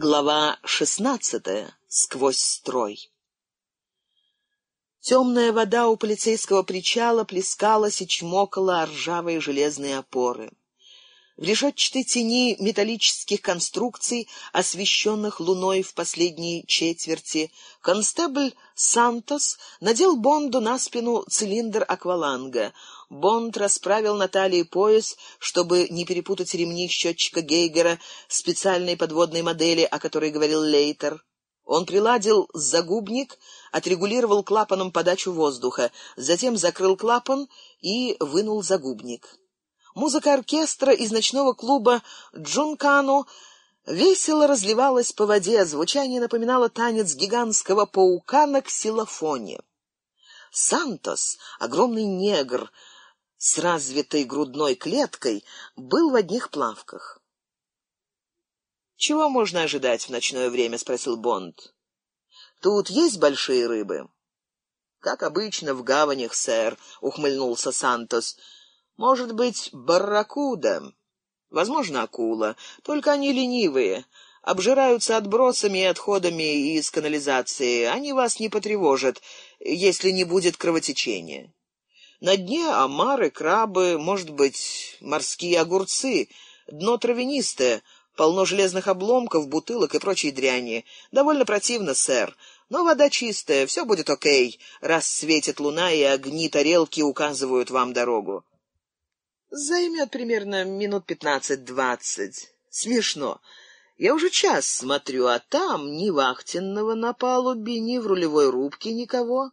Глава шестнадцатая. Сквозь строй. Темная вода у полицейского причала плескалась и чмокала ржавые железные опоры. В решетчатой тени металлических конструкций, освещенных луной в последней четверти, констебль Сантос надел Бонду на спину цилиндр акваланга. Бонд расправил на талии пояс, чтобы не перепутать ремни счетчика Гейгера специальной подводной модели, о которой говорил Лейтер. Он приладил загубник, отрегулировал клапаном подачу воздуха, затем закрыл клапан и вынул загубник. Музыка оркестра из ночного клуба «Джункану» весело разливалась по воде, звучание напоминало танец гигантского паука на ксилофоне. Сантос, огромный негр с развитой грудной клеткой, был в одних плавках. «Чего можно ожидать в ночное время?» — спросил Бонд. «Тут есть большие рыбы?» «Как обычно в гаванях, сэр», — ухмыльнулся Сантос. Может быть, барракуда, возможно, акула, только они ленивые, обжираются отбросами и отходами из канализации. Они вас не потревожат, если не будет кровотечения. На дне омары, крабы, может быть, морские огурцы, дно травянистое, полно железных обломков, бутылок и прочей дряни. Довольно противно, сэр, но вода чистая, все будет окей, раз светит луна и огни тарелки указывают вам дорогу. Займет примерно минут пятнадцать-двадцать. Смешно. Я уже час смотрю, а там ни вахтенного на палубе, ни в рулевой рубке никого.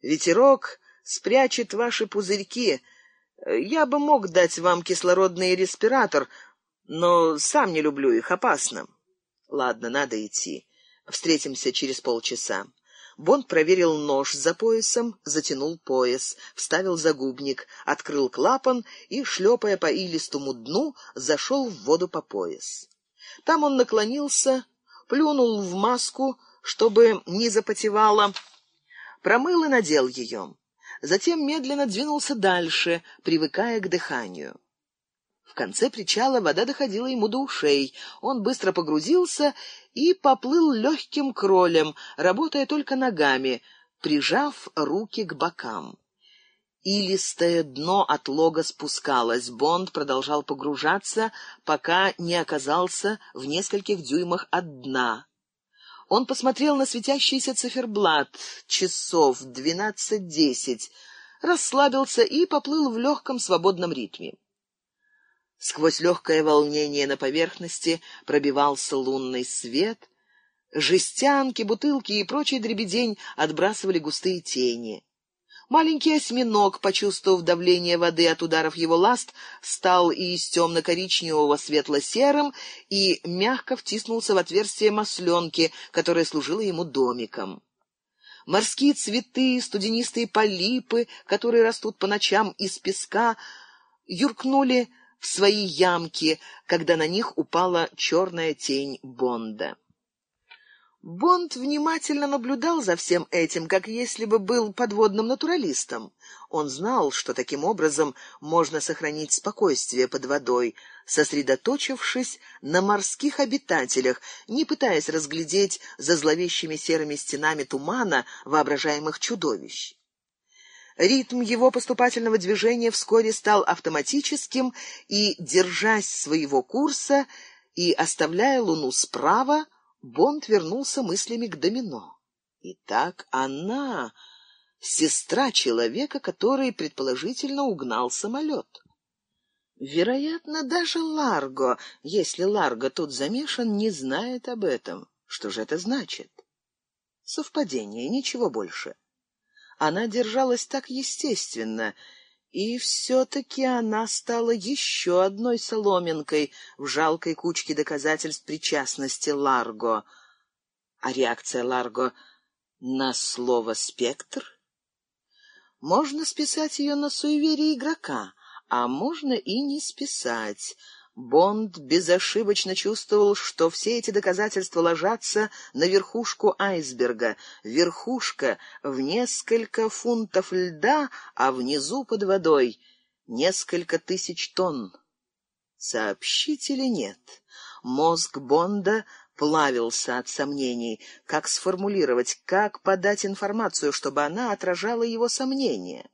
Ветерок спрячет ваши пузырьки. Я бы мог дать вам кислородный респиратор, но сам не люблю их, опасно. Ладно, надо идти. Встретимся через полчаса. Бонд проверил нож за поясом, затянул пояс, вставил загубник, открыл клапан и, шлепая по илистому дну, зашел в воду по пояс. Там он наклонился, плюнул в маску, чтобы не запотевало, промыл и надел ее. Затем медленно двинулся дальше, привыкая к дыханию. В конце причала вода доходила ему до ушей. Он быстро погрузился и поплыл легким кролем, работая только ногами, прижав руки к бокам. Илистое дно от лога спускалось. Бонд продолжал погружаться, пока не оказался в нескольких дюймах от дна. Он посмотрел на светящийся циферблат часов двенадцать десять, расслабился и поплыл в легком свободном ритме. Сквозь легкое волнение на поверхности пробивался лунный свет. Жестянки, бутылки и прочий дребедень отбрасывали густые тени. Маленький осьминог, почувствовав давление воды от ударов его ласт, стал из темно-коричневого светло-серым и мягко втиснулся в отверстие масленки, которое служило ему домиком. Морские цветы, студенистые полипы, которые растут по ночам из песка, юркнули в свои ямки, когда на них упала черная тень Бонда. Бонд внимательно наблюдал за всем этим, как если бы был подводным натуралистом. Он знал, что таким образом можно сохранить спокойствие под водой, сосредоточившись на морских обитателях, не пытаясь разглядеть за зловещими серыми стенами тумана воображаемых чудовищ. Ритм его поступательного движения вскоре стал автоматическим, и, держась своего курса и оставляя Луну справа, Бонд вернулся мыслями к домино. Итак, она — сестра человека, который, предположительно, угнал самолет. Вероятно, даже Ларго, если Ларго тут замешан, не знает об этом. Что же это значит? Совпадение, ничего больше. Она держалась так естественно, и все-таки она стала еще одной соломинкой в жалкой кучке доказательств причастности Ларго. А реакция Ларго на слово «спектр»? Можно списать ее на суеверие игрока, а можно и не списать — Бонд безошибочно чувствовал, что все эти доказательства ложатся на верхушку айсберга. Верхушка в несколько фунтов льда, а внизу под водой несколько тысяч тонн. Сообщить или нет? Мозг Бонда плавился от сомнений, как сформулировать, как подать информацию, чтобы она отражала его сомнения.